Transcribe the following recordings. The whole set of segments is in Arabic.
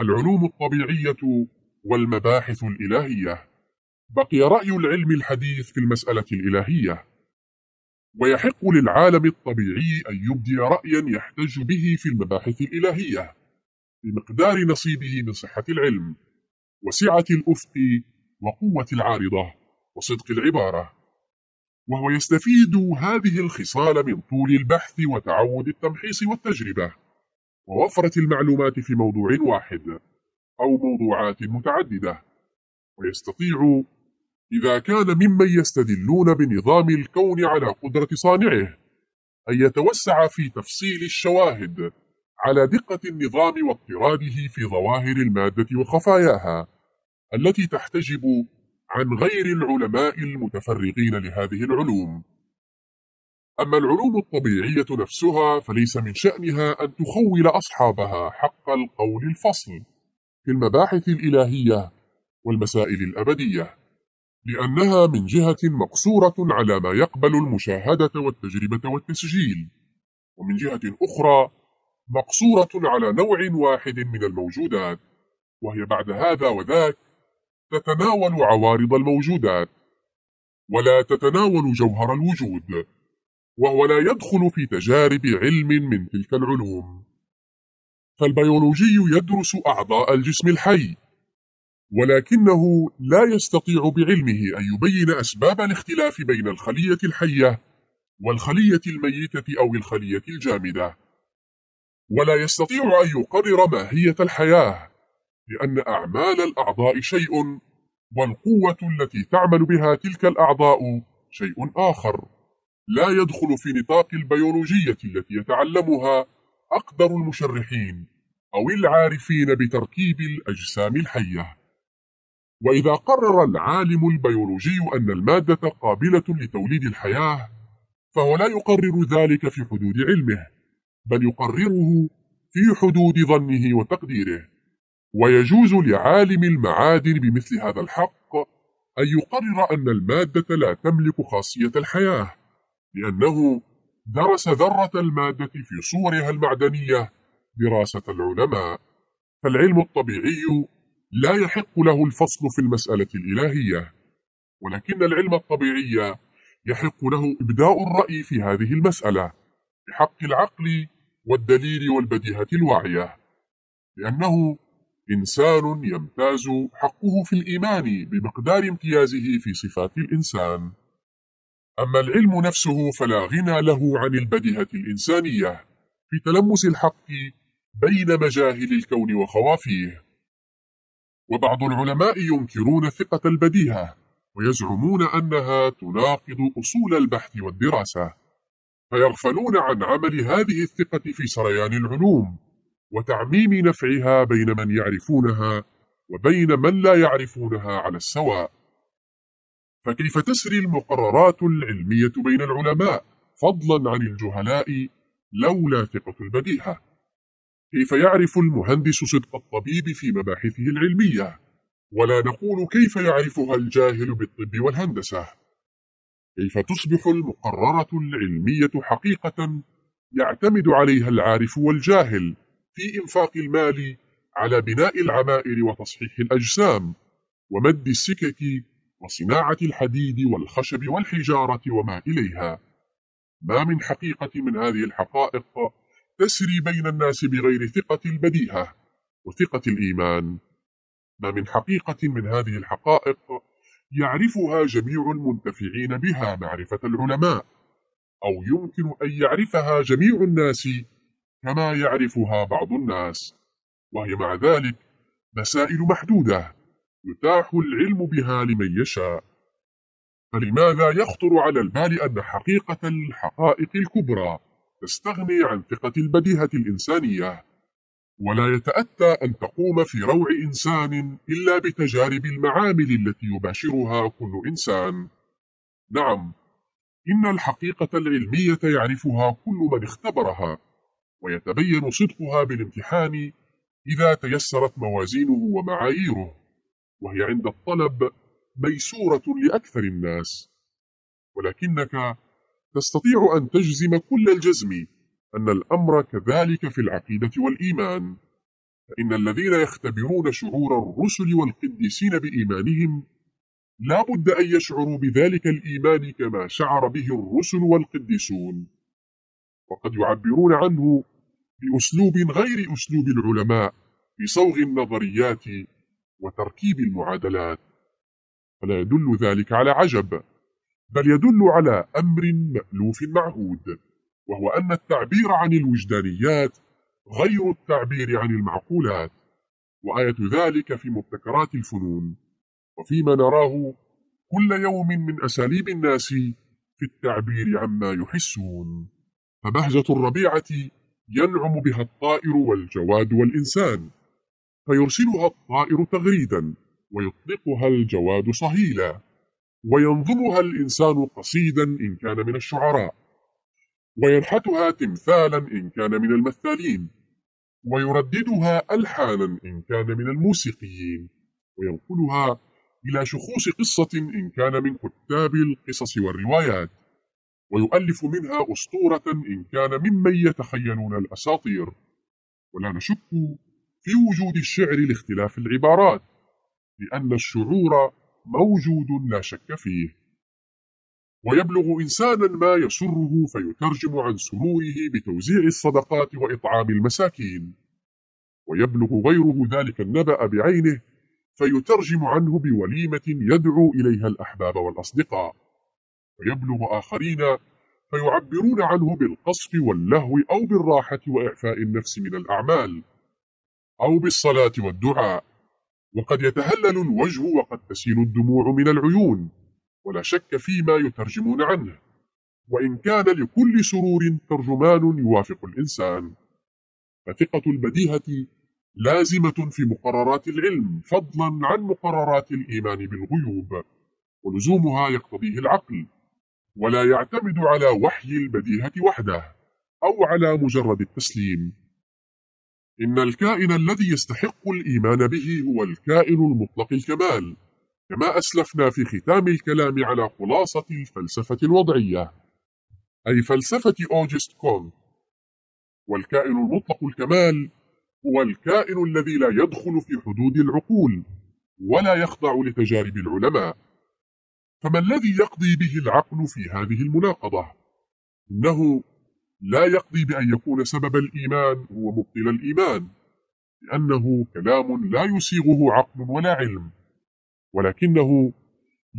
العلوم الطبيعية والمباحث الإلهية. بقي رأي العلم الحديث في المسألة الإلهية. ويحق للعالم الطبيعي أن يبدي رأيا يحتج به في المباحث الإلهية بمقدار نصيبه من صحة العلم وسعة الأفق وقوة العارضة وصدق العبارة. وهو يستفيد هذه الخصال من طول البحث وتعود التمحيص والتجربة. ووفرة المعلومات في موضوع واحد أو موضوعات متعددة ويستطيع إذا كان ممن يستدلون بنظام الكون على قدرة صانعه أن يتوسع في تفصيل الشواهد على دقة النظام واضطراده في ظواهر المادة وخفاياها التي تحتجب عن غير العلماء المتفرغين لهذه العلوم. أما العلوم الطبيعية نفسها فليس من شأنها أن تخول أصحابها حق القول الفصل في المباحث الإلهية والمسائل الأبدية لأنها من جهة مقصورة على ما يقبل المشاهدة والتجربة والتسجيل ومن جهة أخرى مقصورة على نوع واحد من الموجودات وهي بعد هذا وذاك تتناول عوارض الموجودات ولا تتناول جوهر الوجود. وهو لا يدخل في تجارب علم من تلك العلوم. فالبيولوجي يدرس أعضاء الجسم الحي ولكنه لا يستطيع بعلمه أن يبين أسباب الاختلاف بين الخلية الحية والخلية الميتة أو الخلية الجامدة. ولا يستطيع أن يقرر ماهية الحياة لأن أعمال الأعضاء شيء والقوة التي تعمل بها تلك الأعضاء شيء آخر. لا يدخل في نطاق البيولوجية التي يتعلمها أقدر المشرحين أو العارفين بتركيب الأجسام الحية. وإذا قرر العالم البيولوجي أن المادة قابلة لتوليد الحياة فهو لا يقرر ذلك في حدود علمه بل يقرره في حدود ظنه وتقديره. ويجوز لعالم المعادن بمثل هذا الحق أن يقرر أن المادة لا تملك خاصية الحياة. لأنه درس ذرة المادة في صورها المعدنية دراسة العلماء فالعلم الطبيعي لا يحق له الفصل في المسألة الإلهية ولكن العلم الطبيعي يحق له إبداء الرأي في هذه المسألة بحق العقل والدليل والبديهة الواعية لأنه إنسان يمتاز حقه في الإيمان بمقدار امتيازه في صفات الإنسان. أما العلم نفسه فلا غنى له عن البديهة الإنسانية في تلمس الحق بين مجاهل الكون وخوافيه. وبعض العلماء ينكرون ثقة البديهة ويزعمون أنها تناقض أصول البحث والدراسة. فيغفلون عن عمل هذه الثقة في سريان العلوم وتعميم نفعها بين من يعرفونها وبين من لا يعرفونها على السواء. فكيف تسري المقررات العلمية بين العلماء؟ فضلا عن الجهلاء لولا ثقة البديهة. كيف يعرف المهندس صدق الطبيب في مباحثه العلمية؟ ولا نقول كيف يعرفها الجاهل بالطب والهندسة. كيف تصبح المقررة العلمية حقيقة يعتمد عليها العارف والجاهل في إنفاق المال على بناء العمائر وتصحيح الأجسام ومد السكك وصناعة الحديد والخشب والحجارة وما إليها. ما من حقيقة من هذه الحقائق تسري بين الناس بغير ثقة البديهة وثقة الإيمان. ما من حقيقة من هذه الحقائق يعرفها جميع المنتفعين بها معرفة العلماء أو يمكن أن يعرفها جميع الناس كما يعرفها بعض الناس وهي مع ذلك مسائل محدودة. يتاح العلم بها لمن يشاء. فلماذا يخطر على البال أن حقيقة الحقائق الكبرى تستغني عن ثقة البديهة الإنسانية؟ ولا يتأتى أن تقوم في روع إنسان إلا بتجارب المعامل التي يباشرها كل إنسان. نعم إن الحقيقة العلمية يعرفها كل من اختبرها ويتبين صدقها بالامتحان إذا تيسرت موازينه ومعاييره. وهي عند الطلب ميسورة لأكثر الناس. ولكنك تستطيع أن تجزم كل الجزم أن الأمر كذلك في العقيدة والإيمان. فإن الذين يختبرون شعور الرسل والقديسين بإيمانهم لا بد أن يشعروا بذلك الإيمان كما شعر به الرسل والقديسون. وقد يعبرون عنه بأسلوب غير أسلوب العلماء بصوغ النظريات وتركيب المعادلات. فلا يدل ذلك على عجب بل يدل على أمر مألوف معهود وهو أن التعبير عن الوجدانيات غير التعبير عن المعقولات وآية ذلك في مبتكرات الفنون. وفيما نراه كل يوم من أساليب الناس في التعبير عما يحسون. فبهجة الربيعة ينعم بها الطائر والجواد والإنسان. فيرسلها الطائر تغريدا ويطلقها الجواد صهيلا وينظمها الإنسان قصيدا إن كان من الشعراء وينحتها تمثالا إن كان من المثالين ويرددها ألحانا إن كان من الموسيقيين وينقلها إلى شخوص قصة إن كان من كتاب القصص والروايات ويؤلف منها أسطورة إن كان ممن يتخيلون الأساطير. ولا نشك في وجود الشعر لاختلاف العبارات لأن الشعور موجود لا شك فيه. ويبلغ إنسانا ما يسره فيترجم عن سروره بتوزيع الصدقات وإطعام المساكين. ويبلغ غيره ذلك النبأ بعينه فيترجم عنه بوليمة يدعو إليها الأحباب والأصدقاء. ويبلغ آخرين فيعبرون عنه بالقصف واللهو أو بالراحة وإعفاء النفس من الأعمال. أو بالصلاة والدعاء. وقد يتهلل الوجه وقد تسيل الدموع من العيون ولا شك فيما يترجمون عنه. وإن كان لكل سرور ترجمان يوافق الإنسان. فثقة البديهة لازمة في مقررات العلم فضلا عن مقررات الإيمان بالغيوب. ولزومها يقتضيه العقل. ولا يعتمد على وحي البديهة وحده أو على مجرد التسليم. إن الكائن الذي يستحق الإيمان به هو الكائن المطلق الكمال كما أسلفنا في ختام الكلام على خلاصة الفلسفة الوضعية. أي فلسفة أوجست كونت والكائن المطلق الكمال هو الكائن الذي لا يدخل في حدود العقول ولا يخضع لتجارب العلماء. فما الذي يقضي به العقل في هذه المناقضة؟ إنه لا يقضي بأن يكون سبب الإيمان هو مبطل الإيمان لأنه كلام لا يسيغه عقل ولا علم ولكنه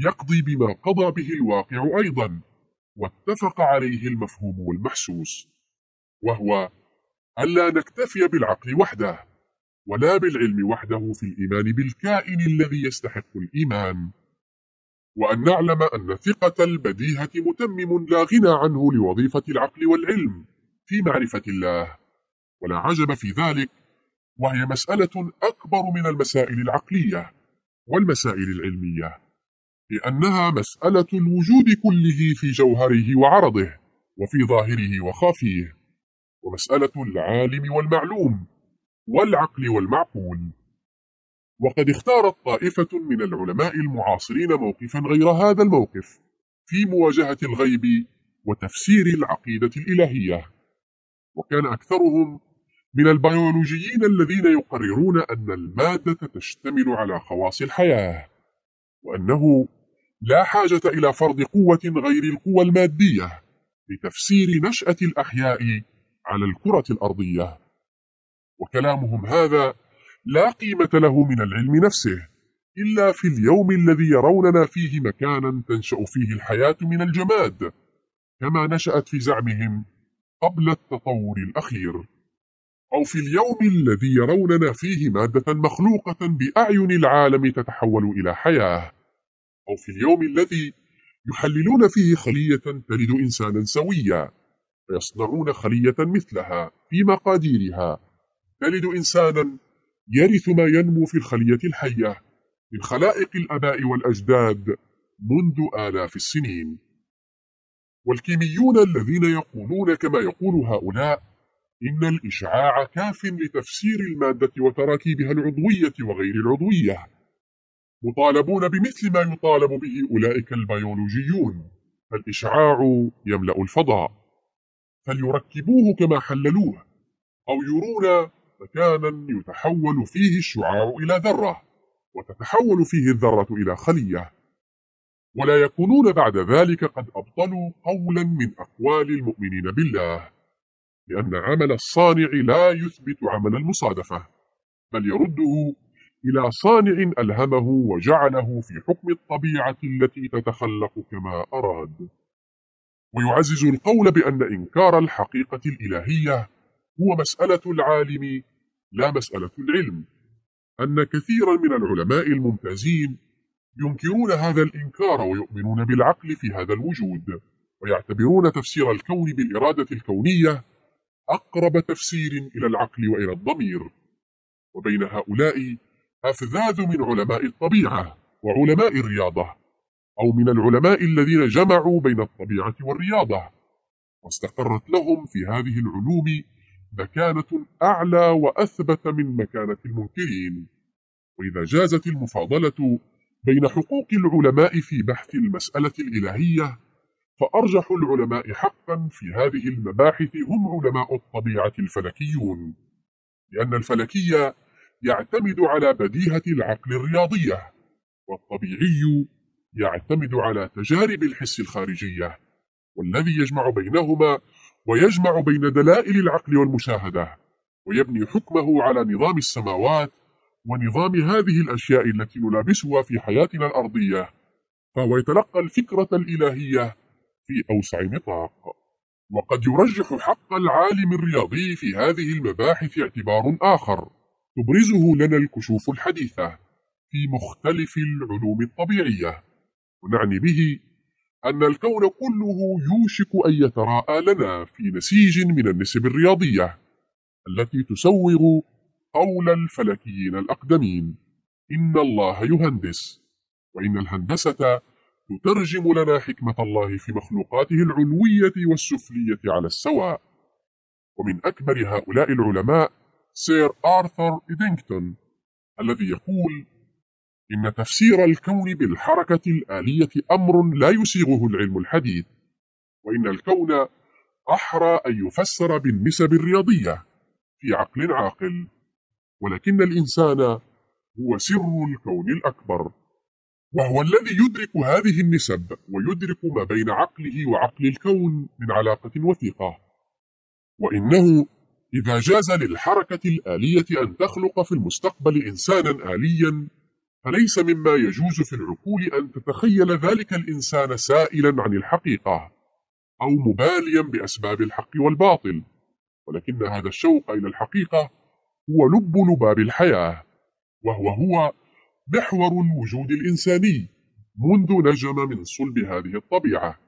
يقضي بما قضى به الواقع أيضا واتفق عليه المفهوم والمحسوس وهو ألا نكتفي بالعقل وحده ولا بالعلم وحده في الإيمان بالكائن الذي يستحق الإيمان. وأن نعلم أن ثقة البديهة متمم لا غنى عنه لوظيفة العقل والعلم في معرفة الله ولا عجب في ذلك وهي مسألة أكبر من المسائل العقلية والمسائل العلمية لأنها مسألة الوجود كله في جوهره وعرضه وفي ظاهره وخافيه ومسألة العالم والمعلوم والعقل والمعقول. وقد اختارت طائفة من العلماء المعاصرين موقفا غير هذا الموقف في مواجهة الغيب وتفسير العقيدة الإلهية. وكان أكثرهم من البيولوجيين الذين يقررون أن المادة تشتمل على خواص الحياة وأنه لا حاجة إلى فرض قوة غير القوى المادية لتفسير نشأة الأحياء على الكرة الأرضية. وكلامهم هذا لا قيمة له من العلم نفسه إلا في اليوم الذي يروننا فيه مكانا تنشأ فيه الحياة من الجماد كما نشأت في زعمهم قبل التطور الأخير. أو في اليوم الذي يروننا فيه مادة مخلوقة بأعين العالم تتحول إلى حياة. أو في اليوم الذي يحللون فيه خلية تلد إنسانا سويا فيصنعون خلية مثلها في مقاديرها تلد إنسانا يرث ما ينمو في الخلية الحية من خلائق الأباء والأجداد منذ آلاف السنين. والكيميون الذين يقولون كما يقول هؤلاء إن الإشعاع كاف لتفسير المادة وتراكيبها العضوية وغير العضوية. مطالبون بمثل ما يطالب به أولئك البيولوجيون فالإشعاع يملأ الفضاء. فليركبوه كما حللوه أو يرون مكانا يتحول فيه الشعاع إلى ذرة وتتحول فيه الذرة إلى خلية. ولا يكونون بعد ذلك قد أبطلوا قولا من أقوال المؤمنين بالله لأن عمل الصانع لا يثبت عمل المصادفة بل يرده إلى صانع ألهمه وجعله في حكم الطبيعة التي تتخلق كما أراد. ويعزز القول بأن إنكار الحقيقة الإلهية هو مسألة العالم لا مسألة العلم. أن كثيرا من العلماء الممتازين ينكرون هذا الإنكار ويؤمنون بالعقل في هذا الوجود ويعتبرون تفسير الكون بالإرادة الكونية أقرب تفسير إلى العقل وإلى الضمير. وبين هؤلاء أفذاذ من علماء الطبيعة وعلماء الرياضة أو من العلماء الذين جمعوا بين الطبيعة والرياضة واستقرت لهم في هذه العلوم مكانة أعلى وأثبت من مكانة المنكرين وإذا جازت المفاضلة بين حقوق العلماء في بحث المسألة الإلهية فأرجح العلماء حقا في هذه المباحث هم علماء الطبيعة الفلكيون لأن الفلكية يعتمد على بديهة العقل الرياضية والطبيعي يعتمد على تجارب الحس الخارجية والذي يجمع بينهما ويجمع بين دلائل العقل والمشاهدة ويبني حكمه على نظام السماوات ونظام هذه الأشياء التي نلابسها في حياتنا الأرضية. فهو يتلقى الفكرة الإلهية في أوسع نطاق. وقد يرجح حق العالم الرياضي في هذه المباحث اعتبار آخر تبرزه لنا الكشوف الحديثة في مختلف العلوم الطبيعية. ونعني به أن الكون كله يوشك أن يتراءى لنا في نسيج من النسب الرياضية التي تسوغ قول الفلكيين الأقدمين. إن الله يهندس وإن الهندسة تترجم لنا حكمة الله في مخلوقاته العلوية والسفلية على السواء ومن أكبر هؤلاء العلماء سير آرثر إدينغتون الذي يقول إن تفسير الكون بالحركة الآلية أمر لا يسيغه العلم الحديث وإن الكون أحرى أن يفسر بالنسب الرياضية في عقل عاقل ولكن الإنسان هو سر الكون الأكبر وهو الذي يدرك هذه النسب ويدرك ما بين عقله وعقل الكون من علاقة وثيقة. وإنه إذا جاز للحركة الآلية أن تخلق في المستقبل إنسانا آليا فليس مما يجوز في العقول أن تتخيل ذلك الإنسان سائلا عن الحقيقة أو مباليا بأسباب الحق والباطل ولكن هذا الشوق إلى الحقيقة هو لب لباب الحياة وهو هو محور الوجود الإنساني منذ نجم من صلب هذه الطبيعة.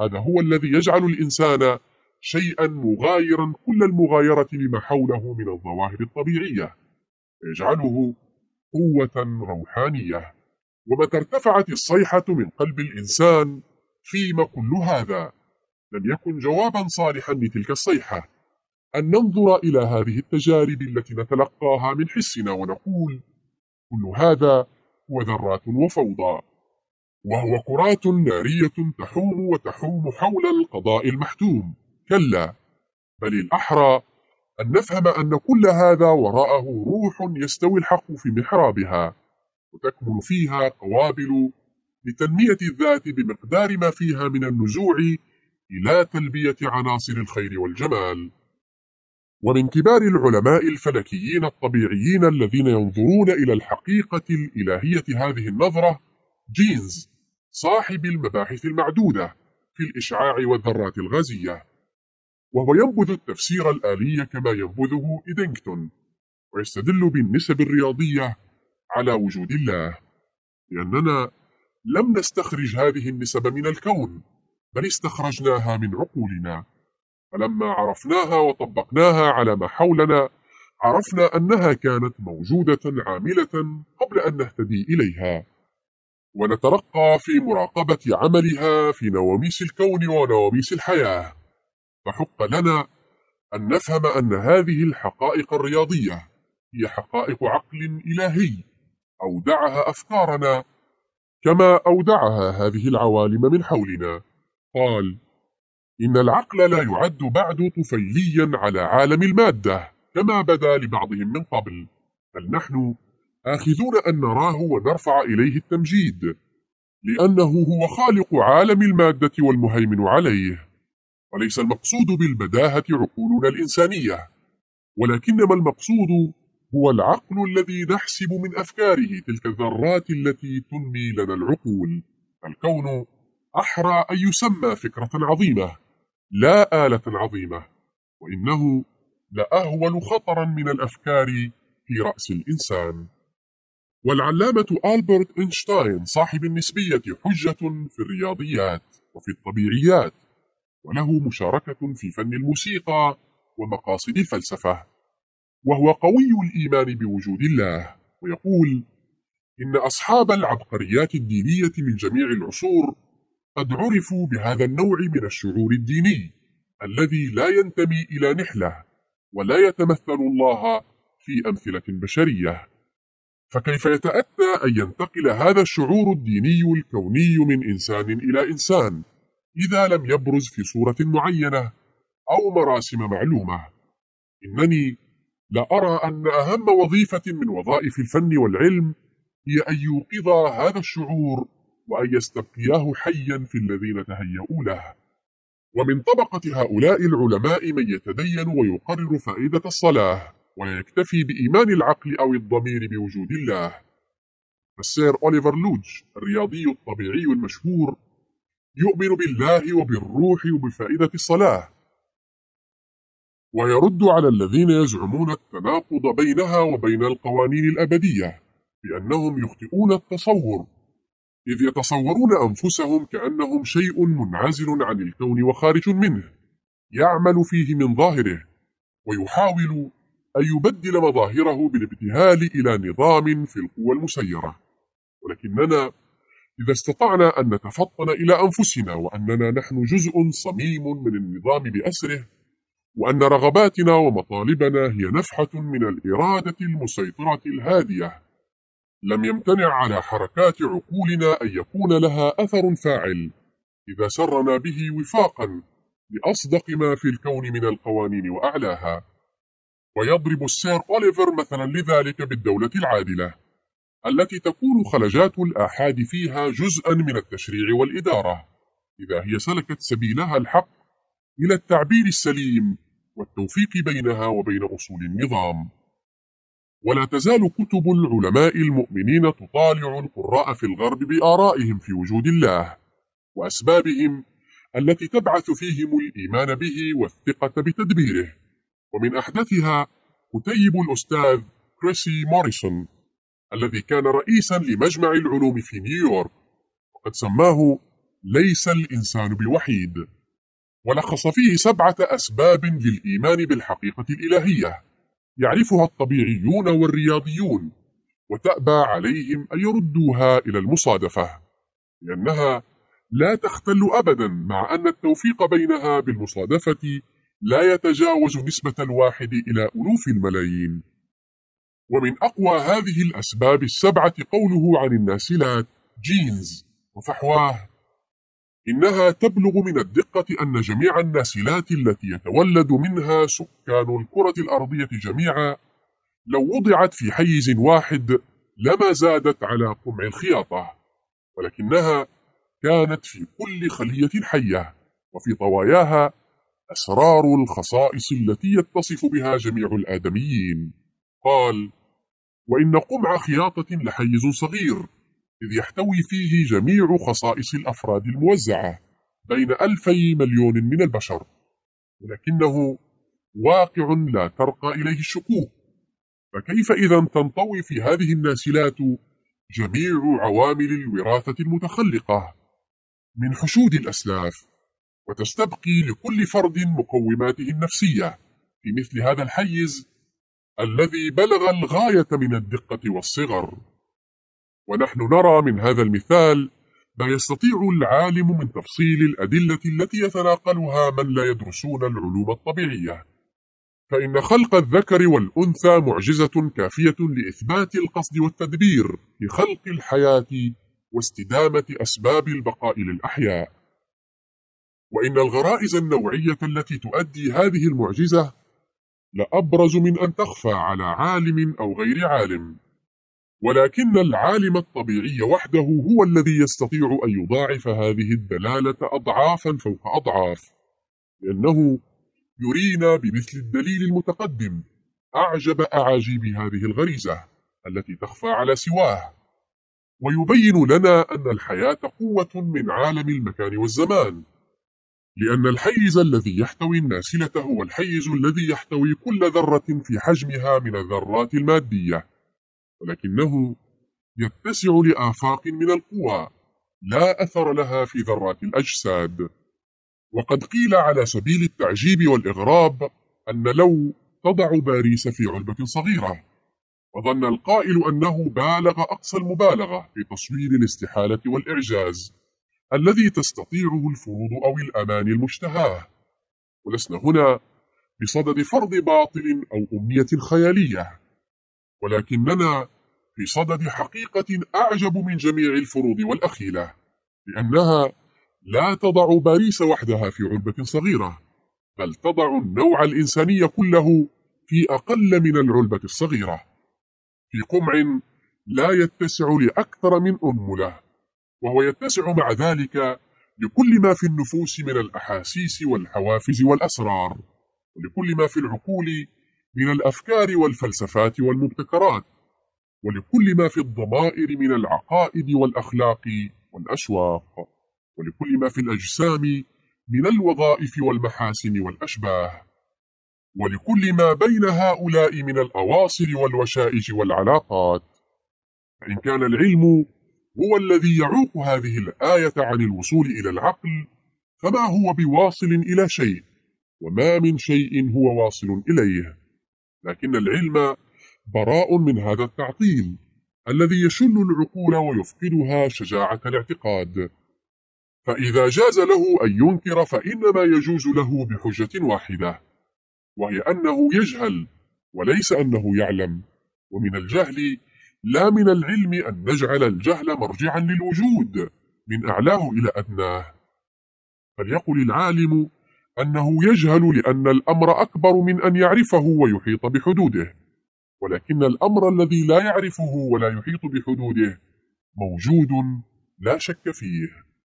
هذا هو الذي يجعل الإنسان شيئا مغايرا كل المغايرة لما حوله من الظواهر الطبيعية يجعله قوة روحانية. ومتى ارتفعت الصيحة من قلب الإنسان فيما كل هذا. لم يكن جوابا صالحا لتلك الصيحة. أن ننظر إلى هذه التجارب التي نتلقاها من حسنا ونقول كل هذا هو ذرات وفوضى. وهو كرات نارية تحوم وتحوم حول القضاء المحتوم. كلا بل الأحرى أن نفهم أن كل هذا وراءه روح يستوي الحق في محرابها وتكمن فيها قوابل لتنمية الذات بمقدار ما فيها من النزوع إلى تلبية عناصر الخير والجمال. ومن كبار العلماء الفلكيين الطبيعيين الذين ينظرون إلى الحقيقة الإلهية هذه النظرة جينز صاحب المباحث المعدودة في الإشعاع والذرات الغازية. وهو ينبذ التفسير الآلي كما ينبذه إدينغتون ويستدل بالنسب الرياضية على وجود الله. لأننا لم نستخرج هذه النسب من الكون بل استخرجناها من عقولنا. فلما عرفناها وطبقناها على ما حولنا عرفنا أنها كانت موجودة عاملة قبل أن نهتدي إليها. ونترقى في مراقبة عملها في نواميس الكون ونواميس الحياة. فحق لنا أن نفهم أن هذه الحقائق الرياضية هي حقائق عقل إلهي. أودعها أفكارنا كما أودعها هذه العوالم من حولنا. قال إن العقل لا يعد بعد طفيليا على عالم المادة كما بدا لبعضهم من قبل. بل نحن آخذون أن نراه ونرفع إليه التمجيد لأنه هو خالق عالم المادة والمهيمن عليه. وليس المقصود بالبداهة عقولنا الإنسانية ولكنما المقصود هو العقل الذي نحسب من أفكاره تلك الذرات التي تنمي لنا العقول. الكون أحرى أن يسمى فكرة عظيمة لا آلة عظيمة وإنه لأهول خطرا من الأفكار في رأس الإنسان. والعلامة ألبرت إينشتاين صاحب النسبية حجة في الرياضيات وفي الطبيعيات. وله مشاركة في فن الموسيقى ومقاصد الفلسفة. وهو قوي الإيمان بوجود الله. ويقول إن أصحاب العبقريات الدينية من جميع العصور قد عرفوا بهذا النوع من الشعور الديني الذي لا ينتمي إلى نحلة ولا يتمثل الله في أمثلة بشرية. فكيف يتأتى أن ينتقل هذا الشعور الديني الكوني من إنسان إلى إنسان؟ إذا لم يبرز في صورة معينة أو مراسم معلومة. إنني لا أرى أن أهم وظيفة من وظائف الفن والعلم هي أن يوقظ هذا الشعور وأن يستبقياه حيا في الذين تهيئوا له. ومن طبقة هؤلاء العلماء من يتدين ويقرر فائدة الصلاة ولا يكتفي بإيمان العقل أو الضمير بوجود الله. السير أوليفر لوج الرياضي الطبيعي المشهور يؤمن بالله وبالروح وبفائدة الصلاة. ويرد على الذين يزعمون التناقض بينها وبين القوانين الأبدية بأنهم يخطئون التصور إذ يتصورون أنفسهم كأنهم شيء منعزل عن الكون وخارج منه يعمل فيه من ظاهره ويحاول أن يبدل مظاهره بالابتهال إلى نظام في القوى المسيرة. ولكننا إذا استطعنا أن نتفطن إلى أنفسنا وأننا نحن جزء صميم من النظام بأسره وأن رغباتنا ومطالبنا هي نفحة من الإرادة المسيطرة الهادية لم يمتنع على حركات عقولنا أن يكون لها أثر فاعل. إذا سرنا به وفاقا لأصدق ما في الكون من القوانين وأعلاها. ويضرب السير أوليفر مثلا لذلك بالدولة العادلة. التي تكون خلجات الآحاد فيها جزءا من التشريع والإدارة. إذا هي سلكت سبيلها الحق إلى التعبير السليم والتوفيق بينها وبين أصول النظام. ولا تزال كتب العلماء المؤمنين تطالع القراء في الغرب بآرائهم في وجود الله وأسبابهم التي تبعث فيهم الإيمان به والثقة بتدبيره. ومن أحدثها كتيب الأستاذ كريسي موريسون. الذي كان رئيسا لمجمع العلوم في نيويورك وقد سماه ليس الإنسان بوحيد ولخص فيه سبعة أسباب للإيمان بالحقيقة الإلهية. يعرفها الطبيعيون والرياضيون وتأبى عليهم أن يردوها إلى المصادفة لأنها لا تختل أبدا مع أن التوفيق بينها بالمصادفة لا يتجاوز نسبة الواحد إلى ألوف الملايين. ومن أقوى هذه الأسباب السبعة قوله عن الناسلات جينز وفحواه. إنها تبلغ من الدقة أن جميع الناسلات التي يتولد منها سكان الكرة الأرضية جميعا لو وضعت في حيز واحد لما زادت على قمع الخياطة ولكنها كانت في كل خلية حية وفي طواياها أسرار الخصائص التي يتصف بها جميع الآدميين. قال وإن قمع خياطة لحيز صغير إذ يحتوي فيه جميع خصائص الأفراد الموزعة بين ألفي مليون من البشر ولكنه واقع لا ترقى إليه الشكوك فكيف إذا تنطوي في هذه الناسلات جميع عوامل الوراثة المتخلقة من حشود الأسلاف وتستبقي لكل فرد مقوماته النفسية في مثل هذا الحيز الذي بلغ الغاية من الدقة والصغر. ونحن نرى من هذا المثال ما يستطيع العالم من تفصيل الأدلة التي يتناقلها من لا يدرسون العلوم الطبيعية. فإن خلق الذكر والأنثى معجزة كافية لإثبات القصد والتدبير في خلق الحياة واستدامة أسباب البقاء للأحياء. وإن الغرائز النوعية التي تؤدي هذه المعجزة لأبرز من أن تخفى على عالم أو غير عالم. ولكن العالم الطبيعي وحده هو الذي يستطيع أن يضاعف هذه الدلالة أضعافا فوق أضعاف لأنه يرينا بمثل الدليل المتقدم أعجب أعاجيب هذه الغريزة التي تخفى على سواه. ويبين لنا أن الحياة قوة من عالم المكان والزمان. لأن الحيز الذي يحتوي الناسلة هو الحيز الذي يحتوي كل ذرة في حجمها من الذرات المادية ولكنه يتسع لآفاق من القوى لا أثر لها في ذرات الأجساد. وقد قيل على سبيل التعجيب والإغراب أن لو تضع باريس في علبة صغيرة وظن القائل أنه بالغ أقصى المبالغة في تصوير الاستحالة والإعجاز. الذي تستطيعه الفروض أو الأمان المشتهاة. ولسنا هنا بصدد فرض باطل أو أمنية خيالية. ولكننا في صدد حقيقة أعجب من جميع الفروض والأخيلة لأنها لا تضع باريس وحدها في علبة صغيرة بل تضع النوع الإنساني كله في أقل من العلبة الصغيرة. في قمع لا يتسع لأكثر من أنملة وهو يتسع مع ذلك لكل ما في النفوس من الأحاسيس والحوافز والأسرار ولكل ما في العقول من الأفكار والفلسفات والمبتكرات ولكل ما في الضمائر من العقائد والأخلاق والأشواق ولكل ما في الأجسام من الوظائف والمحاسن والأشباه ولكل ما بين هؤلاء من الأواصر والوشائج والعلاقات. فإن كان العلم هو الذي يعوق هذه الآية عن الوصول إلى العقل فما هو بواصل إلى شيء وما من شيء هو واصل إليه. لكن العلم براء من هذا التعطيل الذي يشل العقول ويفقدها شجاعة الاعتقاد. فإذا جاز له أن ينكر فإنما يجوز له بحجة واحدة وهي أنه يجهل وليس أنه يعلم. ومن الجهل لا من العلم أن نجعل الجهل مرجعا للوجود من أعلاه إلى أدناه. فليقل العالم أنه يجهل لأن الأمر أكبر من أن يعرفه ويحيط بحدوده. ولكن الأمر الذي لا يعرفه ولا يحيط بحدوده موجود لا شك فيه.